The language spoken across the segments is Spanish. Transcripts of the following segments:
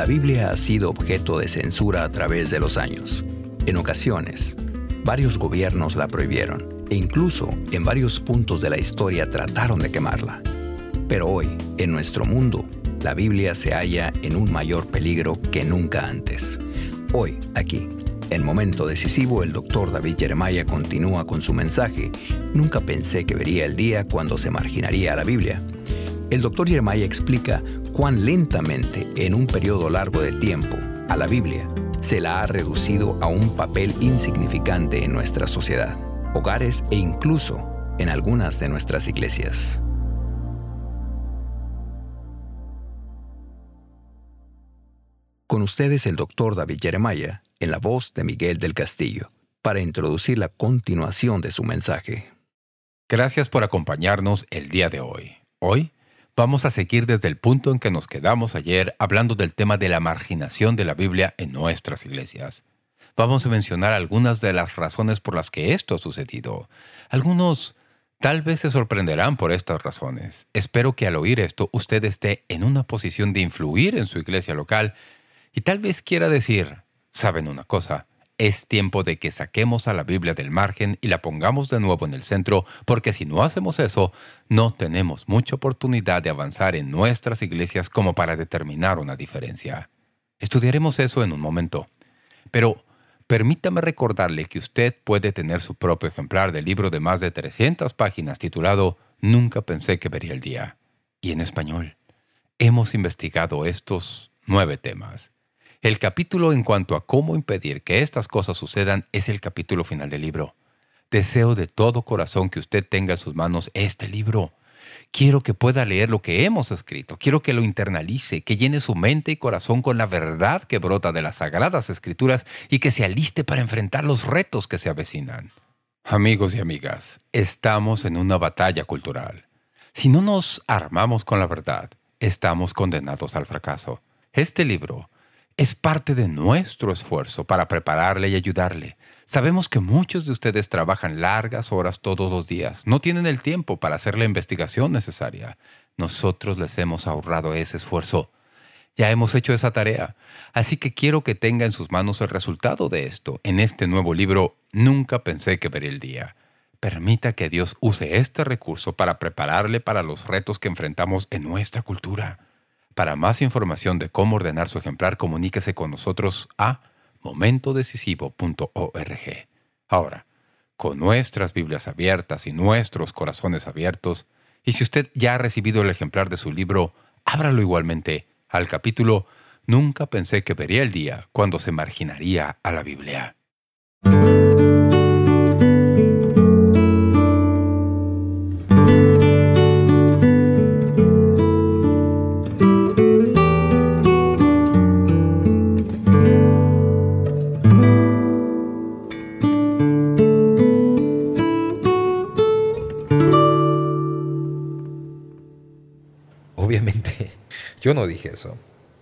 La Biblia ha sido objeto de censura a través de los años. En ocasiones, varios gobiernos la prohibieron e incluso en varios puntos de la historia trataron de quemarla. Pero hoy, en nuestro mundo, la Biblia se halla en un mayor peligro que nunca antes. Hoy, aquí, en momento decisivo, el doctor David Jeremiah continúa con su mensaje. Nunca pensé que vería el día cuando se marginaría a la Biblia. El doctor Jeremiah explica cuán lentamente, en un periodo largo de tiempo, a la Biblia se la ha reducido a un papel insignificante en nuestra sociedad, hogares e incluso en algunas de nuestras iglesias. Con ustedes el doctor David Jeremiah, en la voz de Miguel del Castillo, para introducir la continuación de su mensaje. Gracias por acompañarnos el día de hoy. Hoy vamos a seguir desde el punto en que nos quedamos ayer hablando del tema de la marginación de la Biblia en nuestras iglesias. Vamos a mencionar algunas de las razones por las que esto ha sucedido. Algunos tal vez se sorprenderán por estas razones. Espero que al oír esto usted esté en una posición de influir en su iglesia local y tal vez quiera decir, ¿saben una cosa? Es tiempo de que saquemos a la Biblia del margen y la pongamos de nuevo en el centro, porque si no hacemos eso, no tenemos mucha oportunidad de avanzar en nuestras iglesias como para determinar una diferencia. Estudiaremos eso en un momento. Pero permítame recordarle que usted puede tener su propio ejemplar del libro de más de 300 páginas titulado Nunca pensé que vería el día. Y en español. Hemos investigado estos nueve temas. El capítulo en cuanto a cómo impedir que estas cosas sucedan es el capítulo final del libro. Deseo de todo corazón que usted tenga en sus manos este libro. Quiero que pueda leer lo que hemos escrito. Quiero que lo internalice, que llene su mente y corazón con la verdad que brota de las Sagradas Escrituras y que se aliste para enfrentar los retos que se avecinan. Amigos y amigas, estamos en una batalla cultural. Si no nos armamos con la verdad, estamos condenados al fracaso. Este libro es parte de nuestro esfuerzo para prepararle y ayudarle. Sabemos que muchos de ustedes trabajan largas horas todos los días. No tienen el tiempo para hacer la investigación necesaria. Nosotros les hemos ahorrado ese esfuerzo. Ya hemos hecho esa tarea, así que quiero que tenga en sus manos el resultado de esto. En este nuevo libro, Nunca pensé que vería el día. Permita que Dios use este recurso para prepararle para los retos que enfrentamos en nuestra cultura. Para más información de cómo ordenar su ejemplar, comuníquese con nosotros a momentodecisivo.org. Ahora, con nuestras Biblias abiertas y nuestros corazones abiertos, y si usted ya ha recibido el ejemplar de su libro, ábralo igualmente al capítulo Nunca pensé que vería el día cuando se marginaría a la Biblia. Yo no dije eso.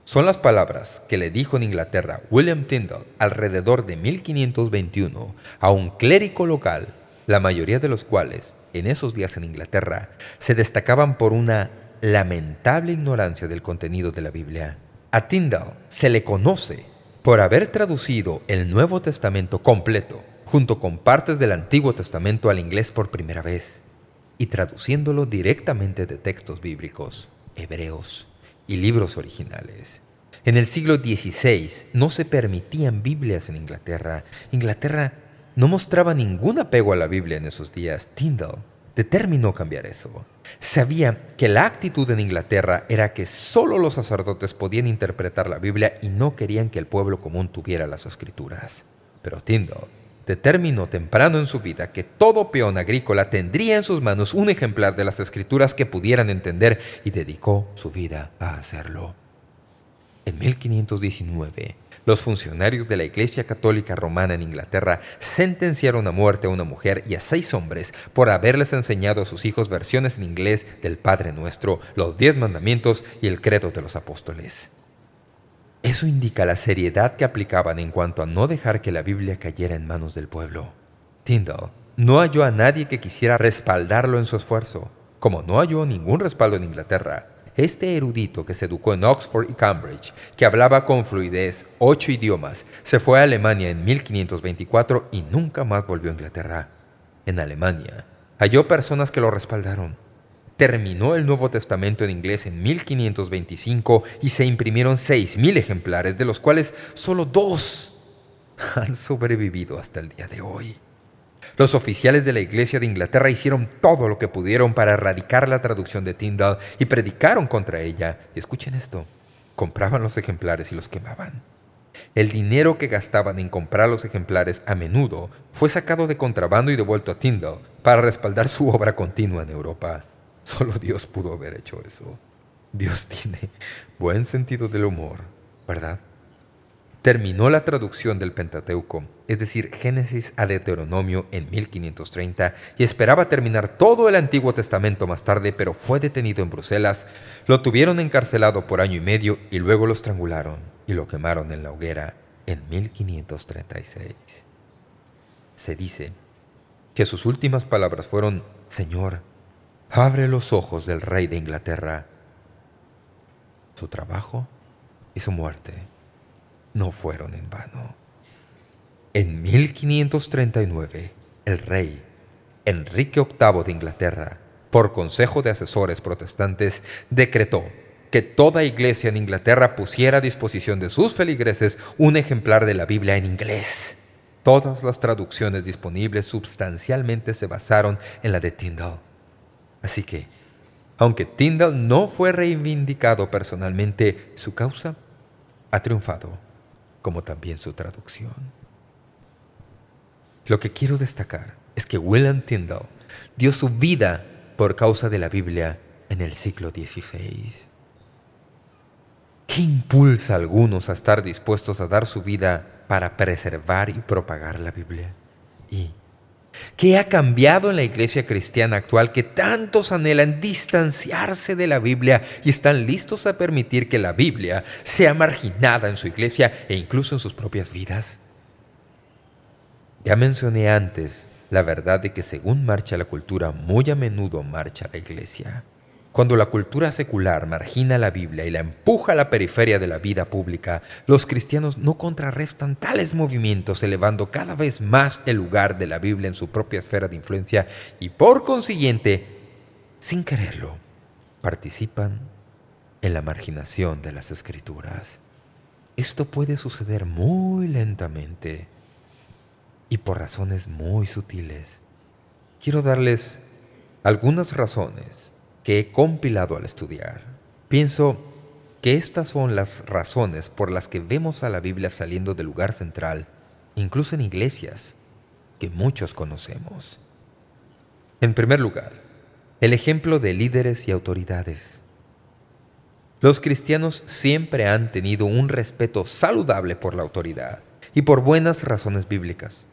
Son las palabras que le dijo en Inglaterra William Tyndall alrededor de 1521 a un clérigo local, la mayoría de los cuales, en esos días en Inglaterra, se destacaban por una lamentable ignorancia del contenido de la Biblia. A Tyndall se le conoce por haber traducido el Nuevo Testamento completo, junto con partes del Antiguo Testamento al inglés por primera vez, y traduciéndolo directamente de textos bíblicos, hebreos, y libros originales. En el siglo XVI no se permitían Biblias en Inglaterra. Inglaterra no mostraba ningún apego a la Biblia en esos días. Tyndall determinó cambiar eso. Sabía que la actitud en Inglaterra era que solo los sacerdotes podían interpretar la Biblia y no querían que el pueblo común tuviera las escrituras. Pero Tyndall determinó temprano en su vida que todo peón agrícola tendría en sus manos un ejemplar de las escrituras que pudieran entender y dedicó su vida a hacerlo. En 1519, los funcionarios de la Iglesia Católica Romana en Inglaterra sentenciaron a muerte a una mujer y a seis hombres por haberles enseñado a sus hijos versiones en inglés del Padre Nuestro, los Diez Mandamientos y el Credo de los Apóstoles. Eso indica la seriedad que aplicaban en cuanto a no dejar que la Biblia cayera en manos del pueblo. Tyndall no halló a nadie que quisiera respaldarlo en su esfuerzo. Como no halló ningún respaldo en Inglaterra, este erudito que se educó en Oxford y Cambridge, que hablaba con fluidez ocho idiomas, se fue a Alemania en 1524 y nunca más volvió a Inglaterra. En Alemania, halló personas que lo respaldaron. Terminó el Nuevo Testamento en inglés en 1525 y se imprimieron 6.000 ejemplares, de los cuales solo dos han sobrevivido hasta el día de hoy. Los oficiales de la Iglesia de Inglaterra hicieron todo lo que pudieron para erradicar la traducción de Tyndall y predicaron contra ella. escuchen esto, compraban los ejemplares y los quemaban. El dinero que gastaban en comprar los ejemplares a menudo fue sacado de contrabando y devuelto a Tyndall para respaldar su obra continua en Europa. Solo Dios pudo haber hecho eso. Dios tiene buen sentido del humor, ¿verdad? terminó la traducción del Pentateuco, es decir, Génesis a Deuteronomio en 1530, y esperaba terminar todo el Antiguo Testamento más tarde, pero fue detenido en Bruselas, lo tuvieron encarcelado por año y medio y luego lo estrangularon y lo quemaron en la hoguera en 1536. Se dice que sus últimas palabras fueron, «Señor, abre los ojos del rey de Inglaterra». Su trabajo y su muerte no fueron en vano. En 1539, el rey Enrique VIII de Inglaterra, por consejo de asesores protestantes, decretó que toda iglesia en Inglaterra pusiera a disposición de sus feligreses un ejemplar de la Biblia en inglés. Todas las traducciones disponibles sustancialmente se basaron en la de Tyndall. Así que, aunque Tyndall no fue reivindicado personalmente, su causa ha triunfado como también su traducción. Lo que quiero destacar es que William Tyndall dio su vida por causa de la Biblia en el siglo XVI. ¿Qué impulsa a algunos a estar dispuestos a dar su vida para preservar y propagar la Biblia? ¿Y ¿Qué ha cambiado en la iglesia cristiana actual que tantos anhelan distanciarse de la Biblia y están listos a permitir que la Biblia sea marginada en su iglesia e incluso en sus propias vidas? Ya mencioné antes la verdad de que según marcha la cultura, muy a menudo marcha la iglesia. Cuando la cultura secular margina la Biblia y la empuja a la periferia de la vida pública, los cristianos no contrarrestan tales movimientos elevando cada vez más el lugar de la Biblia en su propia esfera de influencia y por consiguiente, sin quererlo, participan en la marginación de las Escrituras. Esto puede suceder muy lentamente y por razones muy sutiles. Quiero darles algunas razones que he compilado al estudiar. Pienso que estas son las razones por las que vemos a la Biblia saliendo del lugar central, incluso en iglesias, que muchos conocemos. En primer lugar, el ejemplo de líderes y autoridades. Los cristianos siempre han tenido un respeto saludable por la autoridad y por buenas razones bíblicas.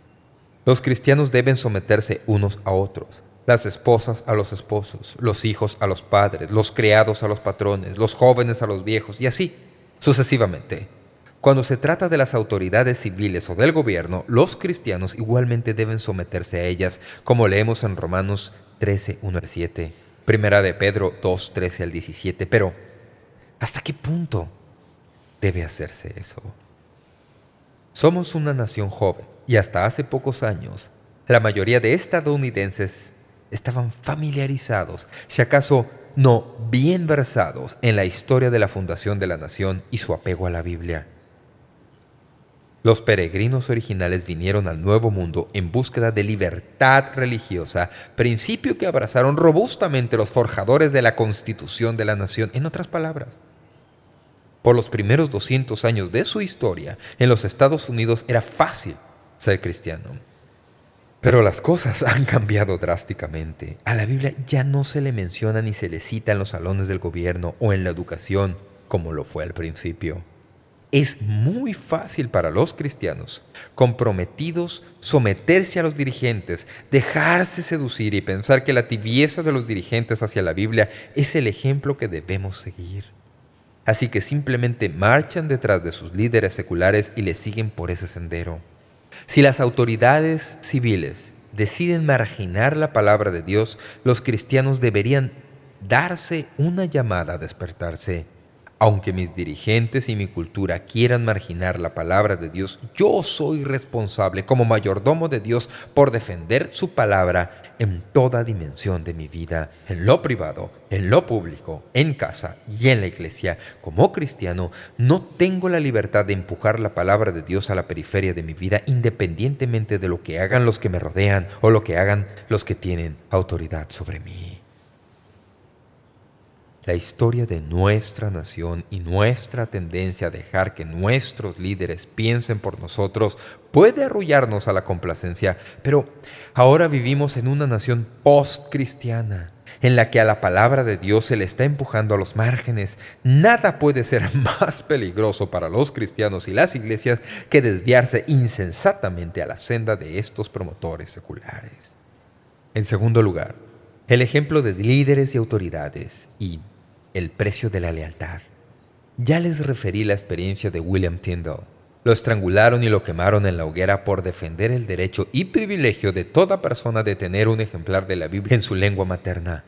Los cristianos deben someterse unos a otros, las esposas a los esposos, los hijos a los padres, los criados a los patrones, los jóvenes a los viejos, y así, sucesivamente. Cuando se trata de las autoridades civiles o del gobierno, los cristianos igualmente deben someterse a ellas, como leemos en Romanos 13, 1 al 7, Primera de Pedro 2, 13 al 17. Pero, ¿hasta qué punto debe hacerse eso? Somos una nación joven, y hasta hace pocos años, la mayoría de estadounidenses estaban familiarizados, si acaso no bien versados, en la historia de la fundación de la nación y su apego a la Biblia. Los peregrinos originales vinieron al Nuevo Mundo en búsqueda de libertad religiosa, principio que abrazaron robustamente los forjadores de la Constitución de la Nación. En otras palabras, por los primeros 200 años de su historia, en los Estados Unidos era fácil ser cristiano. Pero las cosas han cambiado drásticamente. A la Biblia ya no se le menciona ni se le cita en los salones del gobierno o en la educación, como lo fue al principio. Es muy fácil para los cristianos, comprometidos, someterse a los dirigentes, dejarse seducir y pensar que la tibieza de los dirigentes hacia la Biblia es el ejemplo que debemos seguir. Así que simplemente marchan detrás de sus líderes seculares y les siguen por ese sendero. Si las autoridades civiles deciden marginar la palabra de Dios, los cristianos deberían darse una llamada a despertarse. Aunque mis dirigentes y mi cultura quieran marginar la palabra de Dios, yo soy responsable como mayordomo de Dios por defender su palabra en toda dimensión de mi vida, en lo privado, en lo público, en casa y en la iglesia. Como cristiano, no tengo la libertad de empujar la palabra de Dios a la periferia de mi vida independientemente de lo que hagan los que me rodean o lo que hagan los que tienen autoridad sobre mí. La historia de nuestra nación y nuestra tendencia a dejar que nuestros líderes piensen por nosotros puede arrullarnos a la complacencia, pero ahora vivimos en una nación post-cristiana en la que a la palabra de Dios se le está empujando a los márgenes. Nada puede ser más peligroso para los cristianos y las iglesias que desviarse insensatamente a la senda de estos promotores seculares. En segundo lugar, el ejemplo de líderes y autoridades y el precio de la lealtad. Ya les referí la experiencia de William Tyndall. Lo estrangularon y lo quemaron en la hoguera por defender el derecho y privilegio de toda persona de tener un ejemplar de la Biblia en su lengua materna.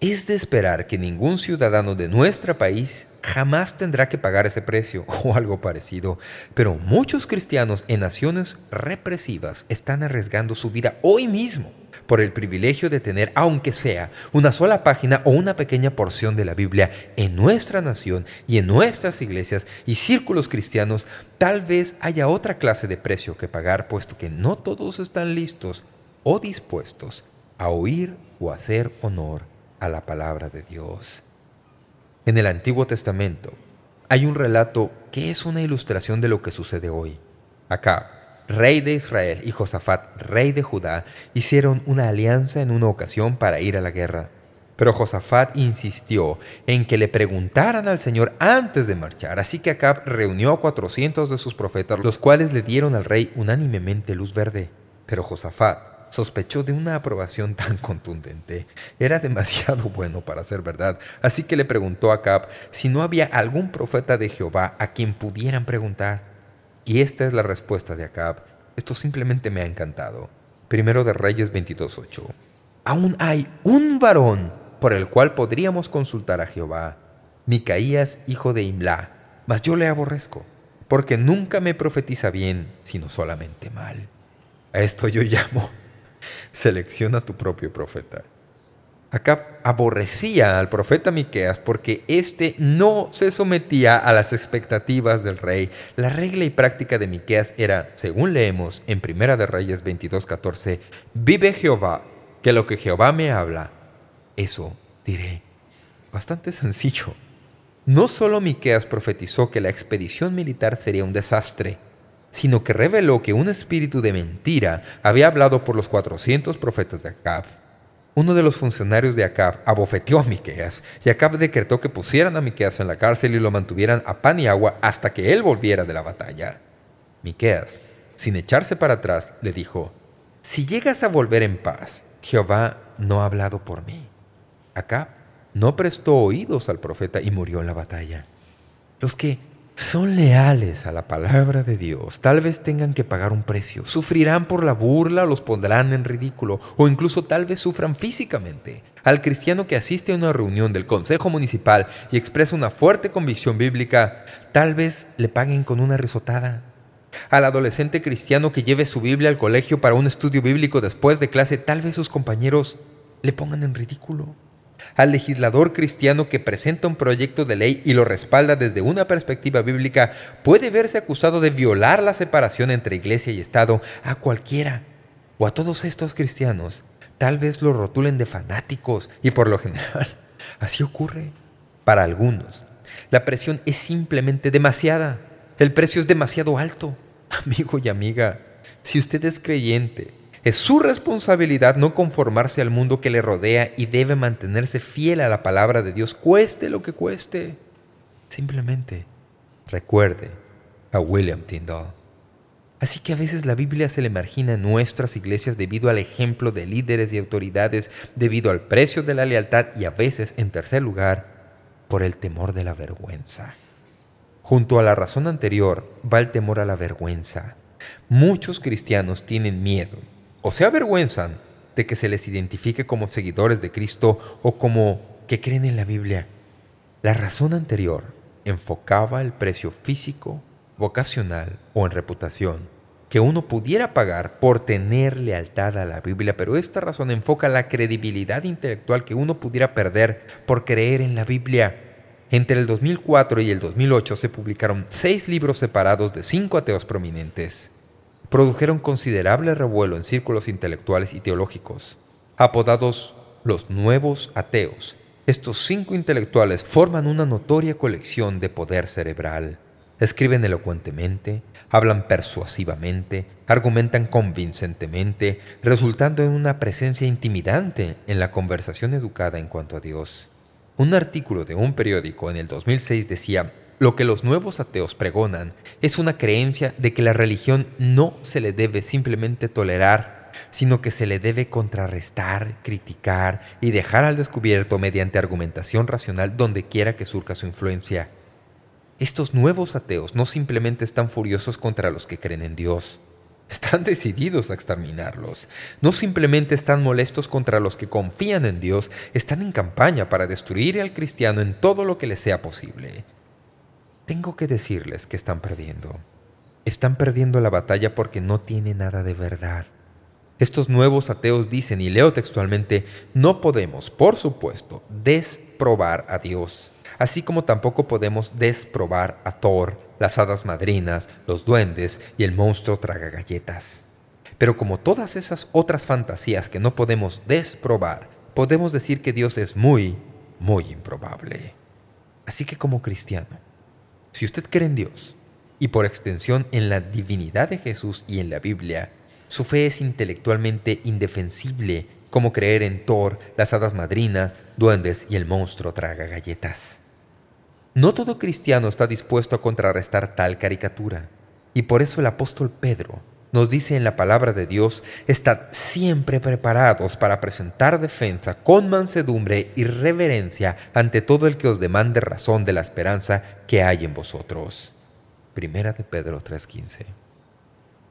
Es de esperar que ningún ciudadano de nuestro país jamás tendrá que pagar ese precio o algo parecido, pero muchos cristianos en naciones represivas están arriesgando su vida hoy mismo por el privilegio de tener, aunque sea, una sola página o una pequeña porción de la Biblia en nuestra nación y en nuestras iglesias y círculos cristianos, tal vez haya otra clase de precio que pagar, puesto que no todos están listos o dispuestos a oír o hacer honor a la palabra de Dios. En el Antiguo Testamento hay un relato que es una ilustración de lo que sucede hoy. Acá, rey de Israel, y Josafat, rey de Judá, hicieron una alianza en una ocasión para ir a la guerra. Pero Josafat insistió en que le preguntaran al Señor antes de marchar, así que Acab reunió a cuatrocientos de sus profetas, los cuales le dieron al rey unánimemente luz verde. Pero Josafat sospechó de una aprobación tan contundente. Era demasiado bueno para ser verdad, así que le preguntó a Acab si no había algún profeta de Jehová a quien pudieran preguntar. Y esta es la respuesta de Acab. Esto simplemente me ha encantado. Primero de Reyes 22.8. Aún hay un varón por el cual podríamos consultar a Jehová, Micaías, hijo de Imlá, mas yo le aborrezco, porque nunca me profetiza bien, sino solamente mal. A esto yo llamo, selecciona tu propio profeta. Acab aborrecía al profeta Miqueas porque éste no se sometía a las expectativas del rey. La regla y práctica de Miqueas era, según leemos en Primera de Reyes 22.14, «Vive Jehová, que lo que Jehová me habla, eso diré». Bastante sencillo. No solo Miqueas profetizó que la expedición militar sería un desastre, sino que reveló que un espíritu de mentira había hablado por los 400 profetas de Acab uno de los funcionarios de Acab abofeteó a Miqueas, y Acab decretó que pusieran a Miqueas en la cárcel y lo mantuvieran a pan y agua hasta que él volviera de la batalla. Miqueas, sin echarse para atrás, le dijo, «Si llegas a volver en paz, Jehová no ha hablado por mí». Acab no prestó oídos al profeta y murió en la batalla. Los que son leales a la palabra de Dios, tal vez tengan que pagar un precio. Sufrirán por la burla, los pondrán en ridículo, o incluso tal vez sufran físicamente. Al cristiano que asiste a una reunión del Consejo Municipal y expresa una fuerte convicción bíblica, tal vez le paguen con una risotada. Al adolescente cristiano que lleve su Biblia al colegio para un estudio bíblico después de clase, tal vez sus compañeros le pongan en ridículo al legislador cristiano que presenta un proyecto de ley y lo respalda desde una perspectiva bíblica, puede verse acusado de violar la separación entre iglesia y Estado a cualquiera o a todos estos cristianos. Tal vez lo rotulen de fanáticos y por lo general así ocurre. Para algunos, la presión es simplemente demasiada. El precio es demasiado alto. Amigo y amiga, si usted es creyente, es su responsabilidad no conformarse al mundo que le rodea y debe mantenerse fiel a la palabra de Dios, cueste lo que cueste. Simplemente recuerde a William Tyndall. Así que a veces la Biblia se le margina en nuestras iglesias debido al ejemplo de líderes y autoridades, debido al precio de la lealtad y a veces, en tercer lugar, por el temor de la vergüenza. Junto a la razón anterior va el temor a la vergüenza. Muchos cristianos tienen miedo o se avergüenzan de que se les identifique como seguidores de Cristo o como que creen en la Biblia. La razón anterior enfocaba el precio físico, vocacional o en reputación que uno pudiera pagar por tener lealtad a la Biblia, pero esta razón enfoca la credibilidad intelectual que uno pudiera perder por creer en la Biblia. Entre el 2004 y el 2008 se publicaron seis libros separados de cinco ateos prominentes. Produjeron considerable revuelo en círculos intelectuales y teológicos. Apodados los nuevos ateos, estos cinco intelectuales forman una notoria colección de poder cerebral. Escriben elocuentemente, hablan persuasivamente, argumentan convincentemente, resultando en una presencia intimidante en la conversación educada en cuanto a Dios. Un artículo de un periódico en el 2006 decía, lo que los nuevos ateos pregonan es una creencia de que la religión no se le debe simplemente tolerar, sino que se le debe contrarrestar, criticar y dejar al descubierto mediante argumentación racional donde quiera que surca su influencia. Estos nuevos ateos no simplemente están furiosos contra los que creen en Dios. Están decididos a exterminarlos. No simplemente están molestos contra los que confían en Dios, están en campaña para destruir al cristiano en todo lo que les sea posible. Tengo que decirles que están perdiendo. Están perdiendo la batalla porque no tiene nada de verdad. Estos nuevos ateos dicen, y leo textualmente, no podemos, por supuesto, desprobar a Dios así como tampoco podemos desprobar a Thor, las hadas madrinas, los duendes y el monstruo traga galletas. Pero como todas esas otras fantasías que no podemos desprobar, podemos decir que Dios es muy, muy improbable. Así que como cristiano, si usted cree en Dios, y por extensión en la divinidad de Jesús y en la Biblia, su fe es intelectualmente indefensible como creer en Thor, las hadas madrinas, duendes y el monstruo traga galletas. No todo cristiano está dispuesto a contrarrestar tal caricatura. Y por eso el apóstol Pedro nos dice en la palabra de Dios, Estad siempre preparados para presentar defensa con mansedumbre y reverencia ante todo el que os demande razón de la esperanza que hay en vosotros. Primera de Pedro 3.15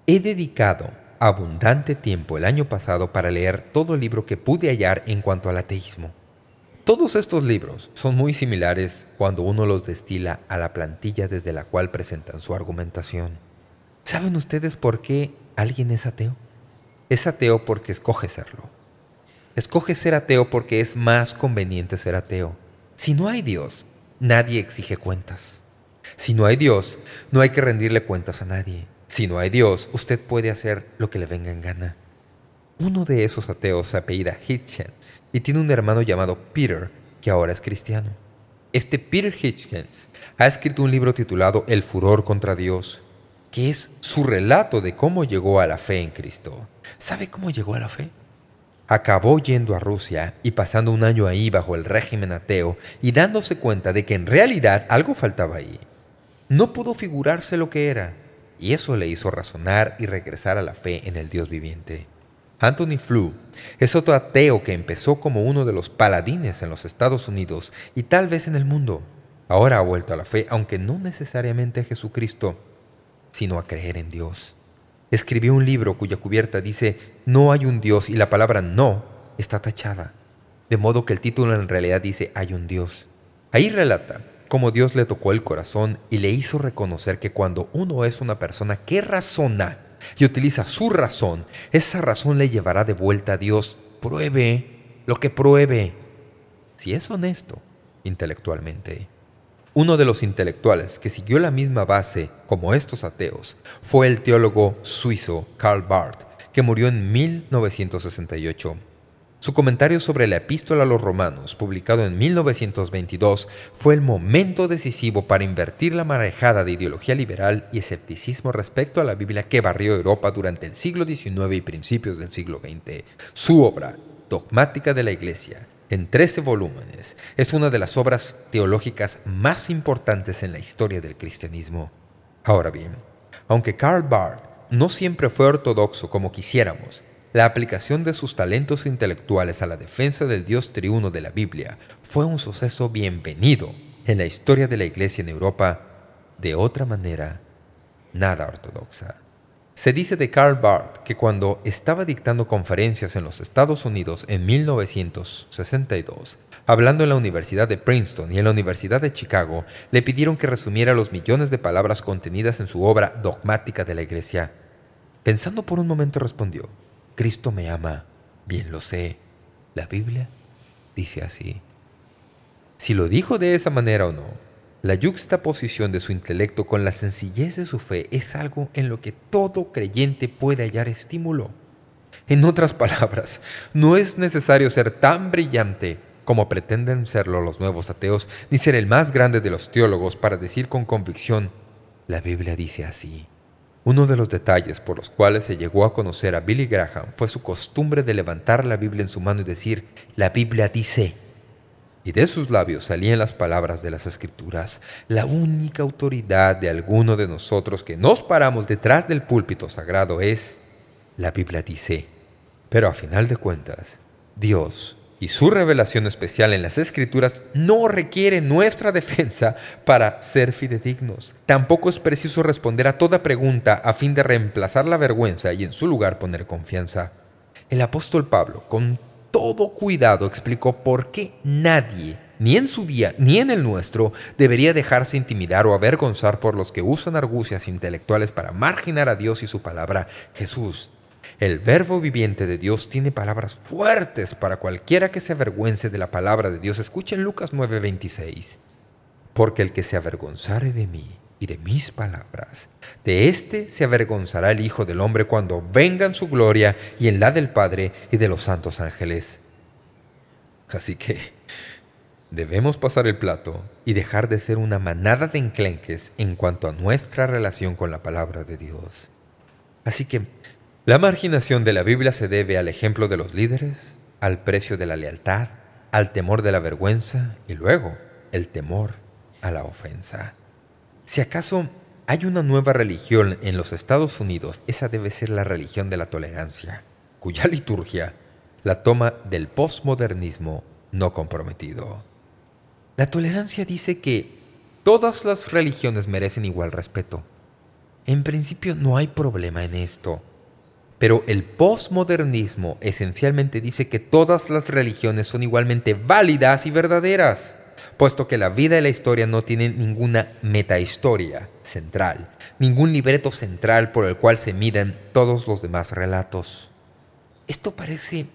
He dedicado abundante tiempo el año pasado para leer todo libro que pude hallar en cuanto al ateísmo. Todos estos libros son muy similares cuando uno los destila a la plantilla desde la cual presentan su argumentación. ¿Saben ustedes por qué alguien es ateo? Es ateo porque escoge serlo. Escoge ser ateo porque es más conveniente ser ateo. Si no hay Dios, nadie exige cuentas. Si no hay Dios, no hay que rendirle cuentas a nadie. Si no hay Dios, usted puede hacer lo que le venga en gana. Uno de esos ateos se apellida Hitchens y tiene un hermano llamado Peter, que ahora es cristiano. Este Peter Hitchens ha escrito un libro titulado El furor contra Dios, que es su relato de cómo llegó a la fe en Cristo. ¿Sabe cómo llegó a la fe? Acabó yendo a Rusia y pasando un año ahí bajo el régimen ateo y dándose cuenta de que en realidad algo faltaba ahí. No pudo figurarse lo que era, y eso le hizo razonar y regresar a la fe en el Dios viviente. Anthony Flew es otro ateo que empezó como uno de los paladines en los Estados Unidos y tal vez en el mundo. Ahora ha vuelto a la fe, aunque no necesariamente a Jesucristo, sino a creer en Dios. Escribió un libro cuya cubierta dice «No hay un Dios» y la palabra «no» está tachada. De modo que el título en realidad dice «Hay un Dios». Ahí relata cómo Dios le tocó el corazón y le hizo reconocer que cuando uno es una persona que razona y utiliza su razón, esa razón le llevará de vuelta a Dios. Pruebe lo que pruebe. Si es honesto intelectualmente. Uno de los intelectuales que siguió la misma base como estos ateos fue el teólogo suizo Karl Barth, que murió en 1968. Su comentario sobre la epístola a los romanos, publicado en 1922, fue el momento decisivo para invertir la marejada de ideología liberal y escepticismo respecto a la Biblia que barrió Europa durante el siglo XIX y principios del siglo XX. Su obra, Dogmática de la Iglesia, en 13 volúmenes, es una de las obras teológicas más importantes en la historia del cristianismo. Ahora bien, aunque Karl Barth no siempre fue ortodoxo como quisiéramos, la aplicación de sus talentos intelectuales a la defensa del Dios triuno de la Biblia fue un suceso bienvenido en la historia de la Iglesia en Europa, de otra manera, nada ortodoxa. Se dice de Karl Barth que cuando estaba dictando conferencias en los Estados Unidos en 1962, hablando en la Universidad de Princeton y en la Universidad de Chicago, le pidieron que resumiera los millones de palabras contenidas en su obra dogmática de la Iglesia. Pensando por un momento respondió, «Cristo me ama, bien lo sé. La Biblia dice así». Si lo dijo de esa manera o no, la yuxtaposición de su intelecto con la sencillez de su fe es algo en lo que todo creyente puede hallar estímulo. En otras palabras, no es necesario ser tan brillante como pretenden serlo los nuevos ateos, ni ser el más grande de los teólogos para decir con convicción, la Biblia dice así. Uno de los detalles por los cuales se llegó a conocer a Billy Graham fue su costumbre de levantar la Biblia en su mano y decir, la Biblia dice. Y de sus labios salían las palabras de las Escrituras, la única autoridad de alguno de nosotros que nos paramos detrás del púlpito sagrado es, la Biblia dice. Pero a final de cuentas, Dios y su revelación especial en las Escrituras no requiere nuestra defensa para ser fidedignos. Tampoco es preciso responder a toda pregunta a fin de reemplazar la vergüenza y en su lugar poner confianza. El apóstol Pablo, con todo cuidado, explicó por qué nadie, ni en su día ni en el nuestro, debería dejarse intimidar o avergonzar por los que usan argucias intelectuales para marginar a Dios y su palabra. Jesús el verbo viviente de Dios tiene palabras fuertes para cualquiera que se avergüence de la palabra de Dios. Escuchen Lucas 9:26. Porque el que se avergonzare de mí y de mis palabras, de éste se avergonzará el Hijo del Hombre cuando venga en su gloria y en la del Padre y de los santos ángeles. Así que debemos pasar el plato y dejar de ser una manada de enclenques en cuanto a nuestra relación con la palabra de Dios. Así que la marginación de la Biblia se debe al ejemplo de los líderes, al precio de la lealtad, al temor de la vergüenza y luego el temor a la ofensa. Si acaso hay una nueva religión en los Estados Unidos, esa debe ser la religión de la tolerancia, cuya liturgia la toma del postmodernismo no comprometido. La tolerancia dice que todas las religiones merecen igual respeto. En principio no hay problema en esto. Pero el postmodernismo esencialmente dice que todas las religiones son igualmente válidas y verdaderas, puesto que la vida y la historia no tienen ninguna metahistoria central, ningún libreto central por el cual se miden todos los demás relatos. Esto parece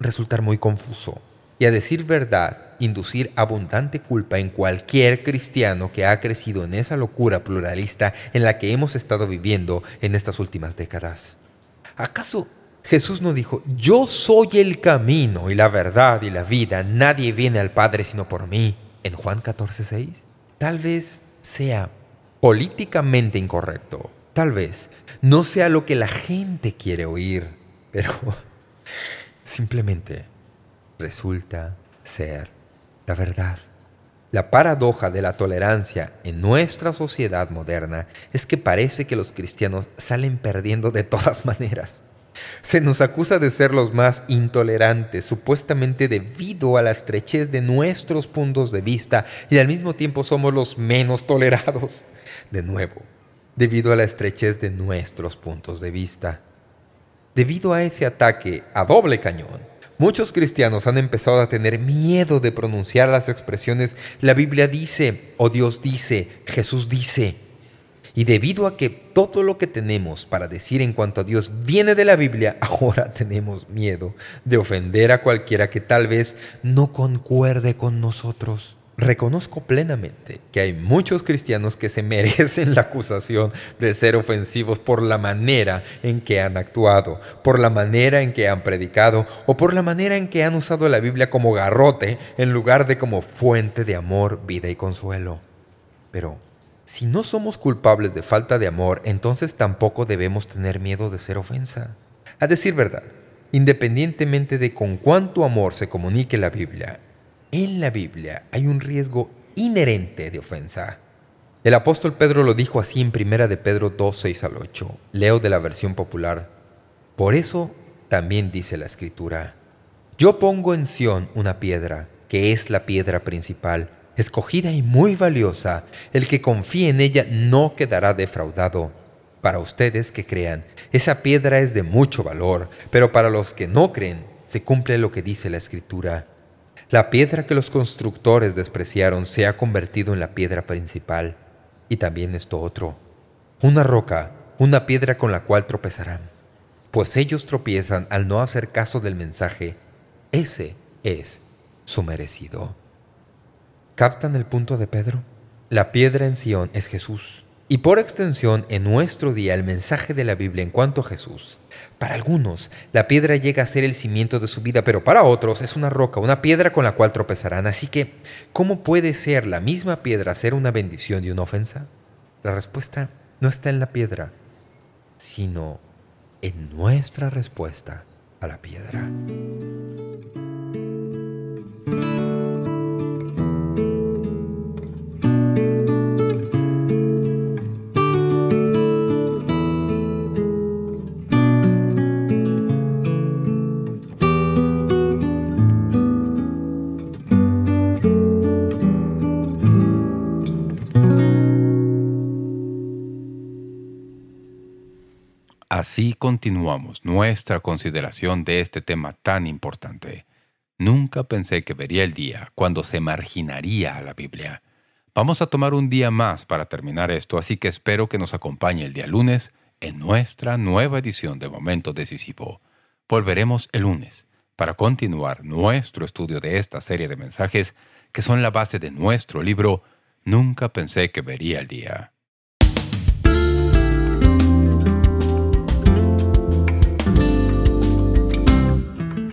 resultar muy confuso y a decir verdad, inducir abundante culpa en cualquier cristiano que ha crecido en esa locura pluralista en la que hemos estado viviendo en estas últimas décadas. ¿Acaso Jesús no dijo, yo soy el camino y la verdad y la vida, nadie viene al Padre sino por mí, en Juan 14:6? Tal vez sea políticamente incorrecto, tal vez no sea lo que la gente quiere oír, pero simplemente resulta ser la verdad. La paradoja de la tolerancia en nuestra sociedad moderna es que parece que los cristianos salen perdiendo de todas maneras. Se nos acusa de ser los más intolerantes, supuestamente debido a la estrechez de nuestros puntos de vista, y al mismo tiempo somos los menos tolerados. De nuevo, debido a la estrechez de nuestros puntos de vista. Debido a ese ataque a doble cañón, Muchos cristianos han empezado a tener miedo de pronunciar las expresiones «la Biblia dice» o «Dios dice», «Jesús dice». Y debido a que todo lo que tenemos para decir en cuanto a Dios viene de la Biblia, ahora tenemos miedo de ofender a cualquiera que tal vez no concuerde con nosotros. Reconozco plenamente que hay muchos cristianos que se merecen la acusación de ser ofensivos por la manera en que han actuado, por la manera en que han predicado o por la manera en que han usado la Biblia como garrote en lugar de como fuente de amor, vida y consuelo. Pero si no somos culpables de falta de amor, entonces tampoco debemos tener miedo de ser ofensa. A decir verdad, independientemente de con cuánto amor se comunique la Biblia, en la Biblia hay un riesgo inherente de ofensa. El apóstol Pedro lo dijo así en Primera de Pedro 2, 6 al 8. Leo de la versión popular. Por eso también dice la Escritura, Yo pongo en Sión una piedra, que es la piedra principal, escogida y muy valiosa. El que confíe en ella no quedará defraudado. Para ustedes que crean, esa piedra es de mucho valor, pero para los que no creen, se cumple lo que dice la Escritura. La piedra que los constructores despreciaron se ha convertido en la piedra principal. Y también esto otro, una roca, una piedra con la cual tropezarán. Pues ellos tropiezan al no hacer caso del mensaje. Ese es su merecido. ¿Captan el punto de Pedro? La piedra en Sion es Jesús. Y por extensión, en nuestro día, el mensaje de la Biblia en cuanto a Jesús. Para algunos, la piedra llega a ser el cimiento de su vida, pero para otros es una roca, una piedra con la cual tropezarán. Así que, ¿cómo puede ser la misma piedra ser una bendición y una ofensa? La respuesta no está en la piedra, sino en nuestra respuesta a la piedra. Así continuamos nuestra consideración de este tema tan importante. Nunca pensé que vería el día cuando se marginaría a la Biblia. Vamos a tomar un día más para terminar esto, así que espero que nos acompañe el día lunes en nuestra nueva edición de Momento Decisivo. Volveremos el lunes para continuar nuestro estudio de esta serie de mensajes que son la base de nuestro libro Nunca pensé que vería el día.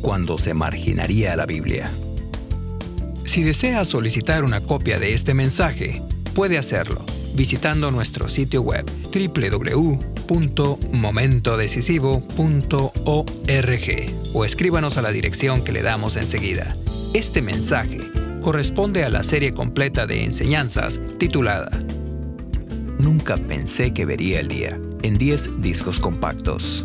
cuando se marginaría la Biblia. Si desea solicitar una copia de este mensaje, puede hacerlo visitando nuestro sitio web www.momentodecisivo.org o escríbanos a la dirección que le damos enseguida. Este mensaje corresponde a la serie completa de enseñanzas titulada Nunca pensé que vería el día en 10 discos compactos.